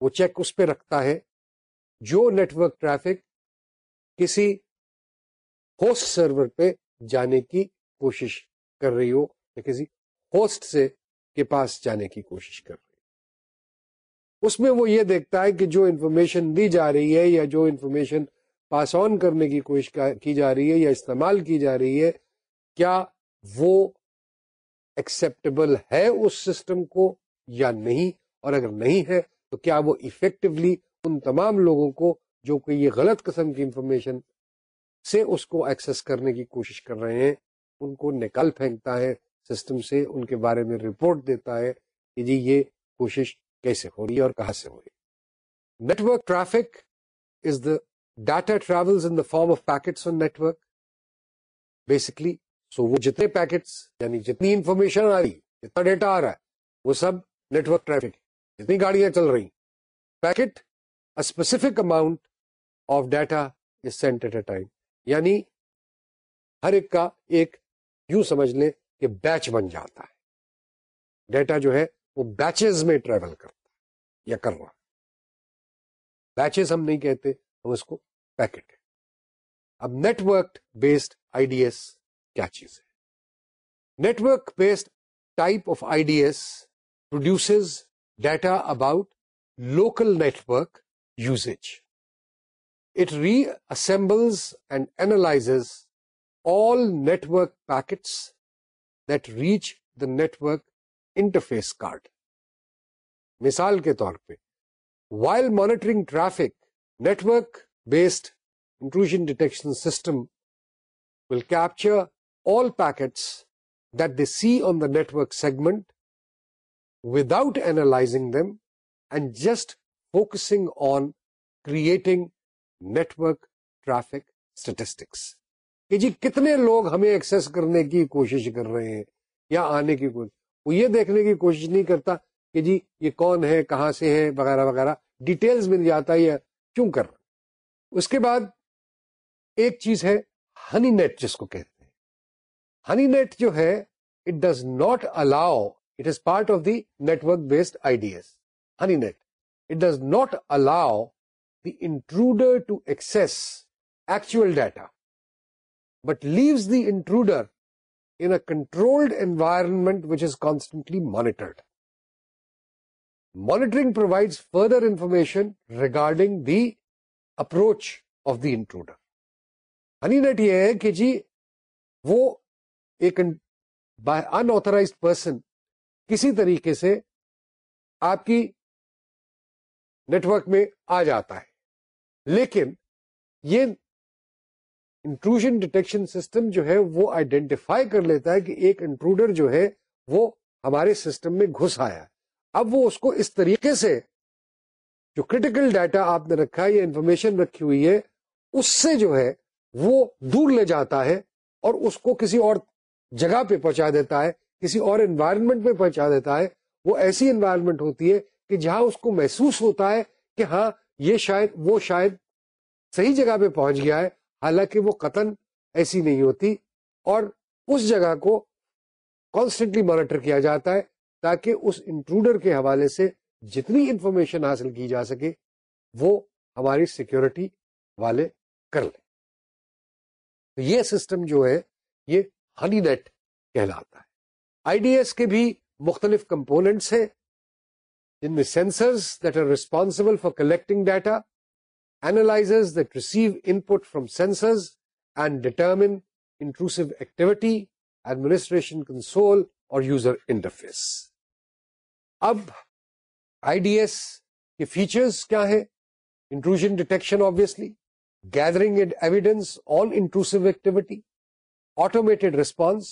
وہ چیک اس پہ رکھتا ہے جو نیٹورک ٹریفک کسی ہوسٹ سرور پہ جانے کی کوشش کر رہی ہو یا کسی ہوسٹ سے کے پاس جانے کی کوشش کر رہی ہو اس میں وہ یہ دیکھتا ہے کہ جو انفارمیشن دی جا رہی ہے یا جو انفارمیشن پاس آن کرنے کی کوشش کی جا رہی ہے یا استعمال کی جا رہی ہے کیا وہ ہے اس سسٹم کو یا نہیں اور اگر نہیں ہے تو کیا وہ افیکٹولی ان تمام لوگوں کو جو کہ یہ غلط قسم کی انفارمیشن سے اس کو ایکسس کرنے کی کوشش کر رہے ہیں ان کو نکل پھینکتا ہے سسٹم سے ان کے بارے میں رپورٹ دیتا ہے کہ جی یہ کوشش کیسے ہو رہی ہے اور کہاں سے ہو رہی network traffic is the data travel in the form of packets on network basically so وہ جتنے پیکٹس یعنی جتنی انفارمیشن آ رہی جتنا ڈیٹا آ رہا ہے وہ سب نیٹورک ٹریفک جتنی گاڑیاں چل رہی packet specific amount of data is sent at a time یعنی ہر ایک کا ایک یوں سمجھ لیں کہ بیچ بن جاتا ہے ڈیٹا جو ہے وہ بیچز میں ٹریول کرتا ہے یا کر رہا بیچز ہم نہیں کہتے ہم اس کو پیکٹ اب نیٹورک بیسڈ آئی ایس کیا چیز ہے network based type of I Ds produces data about local network usage it reassembles and analyse all network packets that reach the network interface card مثال کے طور پہ while monitoring traffic network based intrusion detection system will capture all packets that they see on the network segment without analyzing them and just focusing on creating network traffic statistics. کہ جی کتنے لوگ ہمیں Axis کرنے کی کوشش کر رہے ہیں یا آنے کی کوشش وہ یہ دیکھنے کی کوشش نہیں کرتا کہ جی یہ کون ہے کہاں سے ہے وغیرہ وغیرہ ڈیٹیلز مل جاتا ہے یا کیوں کر رہا اس کے بعد ایک چیز ہے ہنی نیٹ جس کو کہتے ہیں ہنی نیٹ جو ہے it does not allow it is part of the network based I D S honeynet it does not allow the intruder to access actual data but leaves the intruder in controlled environment which is constantly monitored monitoring provides further information regarding the approach of the intruder honeynet یہ ہے کہ جی وہ ایک انترائز person کسی طریقے سے آپ کی نیٹورک میں آ جاتا ہے لیکن یہ ڈیٹیکشن سسٹم جو ہے وہ آئیڈینٹیفائی کر لیتا ہے کہ ایک انٹروڈر جو ہے وہ ہمارے سسٹم میں گھس آیا اب وہ اس کو اس طریقے سے جو کریٹیکل ڈیٹا آپ نے رکھا ہے یا انفارمیشن رکھی ہوئی ہے اس سے جو ہے وہ دور لے جاتا ہے اور اس کو کسی اور جگہ پہ پہنچا دیتا ہے کسی اور انوائرمنٹ میں پہنچا دیتا ہے وہ ایسی انوائرمنٹ ہوتی ہے کہ جہاں اس کو محسوس ہوتا ہے کہ ہاں یہ شاید وہ شاید صحیح جگہ پہ پہنچ گیا ہے حالانکہ وہ قطن ایسی نہیں ہوتی اور اس جگہ کو کانسٹنٹلی مانیٹر کیا جاتا ہے تاکہ اس انٹروڈر کے حوالے سے جتنی انفارمیشن حاصل کی جا سکے وہ ہماری سیکورٹی والے کر لیں تو یہ سسٹم جو ہے یہ ہنی نیٹ کہلاتا ہے آئی ڈی ایس کے بھی مختلف کمپوننٹس ہیں جن میں sensors that are responsible for collecting data analysers that receive input from sensors and determine intrusive activity administration console اور یوزر انٹرفیس اب آئی ڈی ایس کے فیچرز کیا ہیں intrusion detection obviously gathering aid evidence on intrusive activity automated response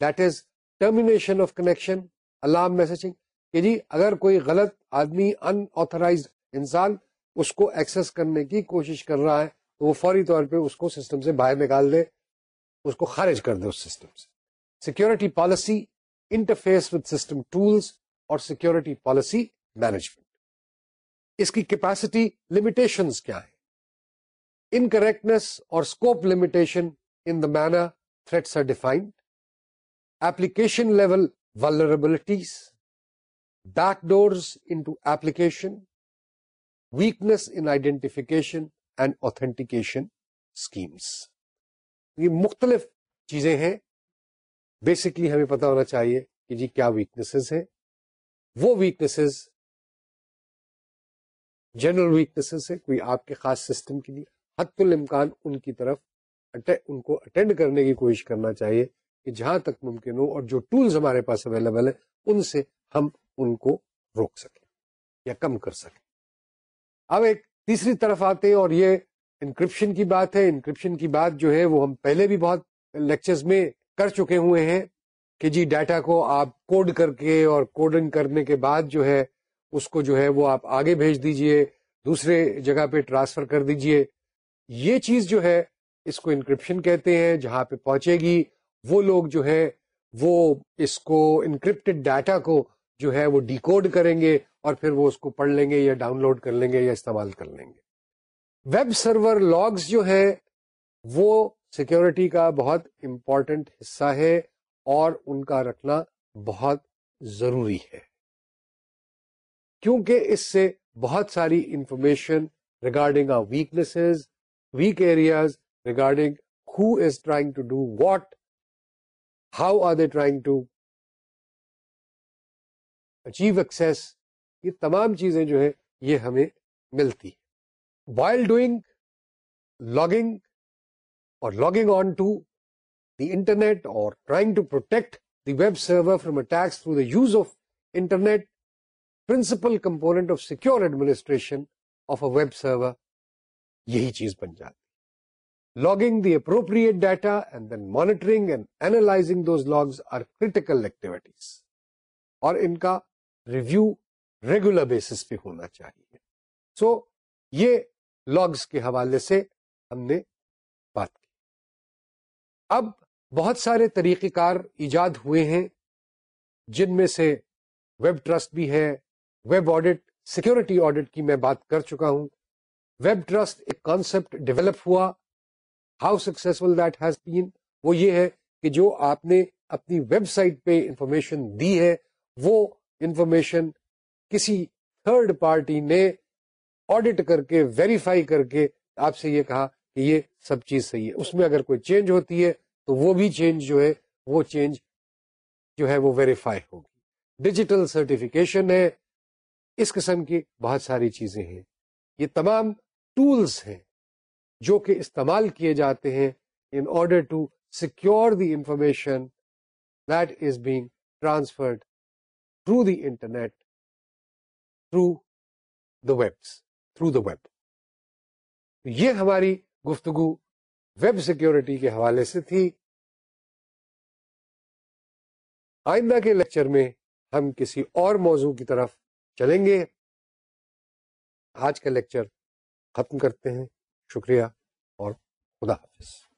that is termination of connection alarm messaging کہ جی اگر کوئی غلط آدمی ان آتھورائز انسان اس کو ایکسس کرنے کی کوشش کر رہا ہے تو وہ فوری طور پہ اس کو سسٹم سے باہر نکال دے اس کو خارج کر دے اس سسٹم سے security policy interface with system tools اور سیکورٹی پالیسی مینجمنٹ اس کی کیپیسٹی لمیٹیشنس کیا ہے ان کریکٹنیس اور scope limitation in the manner threats are defined, application level vulnerabilities, backdoors into application, weakness in identification and authentication schemes. یہ مختلف چیزیں ہیں بیسکلی ہمیں پتا ہونا چاہیے کہ جی کیا ویکنسز ہیں وہ ویکنسز جنرل ویکنسز ہیں کوئی آپ کے خاص سسٹم کے لیے حت الامکان ان کی طرف ان کو اٹینڈ کرنے کی کوشش کرنا چاہیے کہ جہاں تک ممکن ہو اور جو ٹولز ہمارے پاس اویلیبل ہے ان سے ہم ان کو روک سکیں یا کم کر سکیں اب ایک تیسری طرف آتے ہیں اور یہ انکرپشن کی بات ہے انکرپشن کی بات جو ہے وہ ہم پہلے بھی بہت لیکچرز میں کر چکے ہوئے ہیں کہ جی ڈیٹا کو آپ کوڈ کر کے اور کوڈنگ کرنے کے بعد جو ہے اس کو جو ہے وہ آپ آگے بھیج دیجئے دوسرے جگہ پہ ٹرانسفر کر دیجئے یہ چیز جو ہے اس کو انکرپشن کہتے ہیں جہاں پہ پہنچے گی وہ لوگ جو ہے وہ اس کو انکرپٹڈ ڈاٹا کو جو ہے وہ ڈیکوڈ کریں گے اور پھر وہ اس کو پڑھ لیں گے یا ڈاؤن لوڈ کر لیں گے یا استعمال کر لیں گے ویب سرور لاگز جو ہے وہ سیکیورٹی کا بہت امپورٹنٹ حصہ ہے اور ان کا رکھنا بہت ضروری ہے کیونکہ اس سے بہت ساری information regarding a weaknesses weak areas regarding who is trying to do what how are they trying to achieve access, یہ تمام چیزیں جو ہیں یہ ہمیں ملتی while doing logging or logging on to the internet or trying to protect the web server from attacks through the use of internet principal component of secure administration of a web server یہی چیز بن جاتی logging the appropriate data and and then monitoring analyzing logs are critical activities اور ان کا review regular basis پہ ہونا چاہیے سو یہ لاگس کے حوالے سے ہم نے بات کی اب بہت سارے طریقہ کار ایجاد ہوئے ہیں جن میں سے ویب ٹرسٹ بھی ہے ویب آڈٹ سیکورٹی آڈٹ کی میں بات کر چکا ہوں ویب ٹرسٹ ایک کانسیپٹ ڈیولپ ہوا how successful that has been وہ یہ ہے کہ جو آپ نے اپنی ویب سائٹ پہ انفارمیشن دی ہے وہ انفارمیشن کسی تھرڈ پارٹی نے آڈیٹ کر کے ویریفائی کر کے آپ سے یہ کہا کہ یہ سب چیز صحیح ہے اس میں اگر کوئی چینج ہوتی ہے تو وہ بھی چینج جو ہے وہ چینج جو ہے وہ ویریفائی ہوگی ڈیجیٹل سرٹیفکیشن ہے اس قسم کی بہت ساری چیزیں ہیں یہ تمام ٹولز ہیں جو کہ استعمال کیے جاتے ہیں in order to secure the information that is being transferred through the internet through the webs through the web یہ ہماری گفتگو ویب سیکورٹی کے حوالے سے تھی آئندہ کے لیکچر میں ہم کسی اور موضوع کی طرف چلیں گے آج کا لیکچر ختم کرتے ہیں شکریہ اور خدا حافظ